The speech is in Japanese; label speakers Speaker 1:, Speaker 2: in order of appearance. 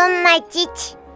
Speaker 1: そんチ父。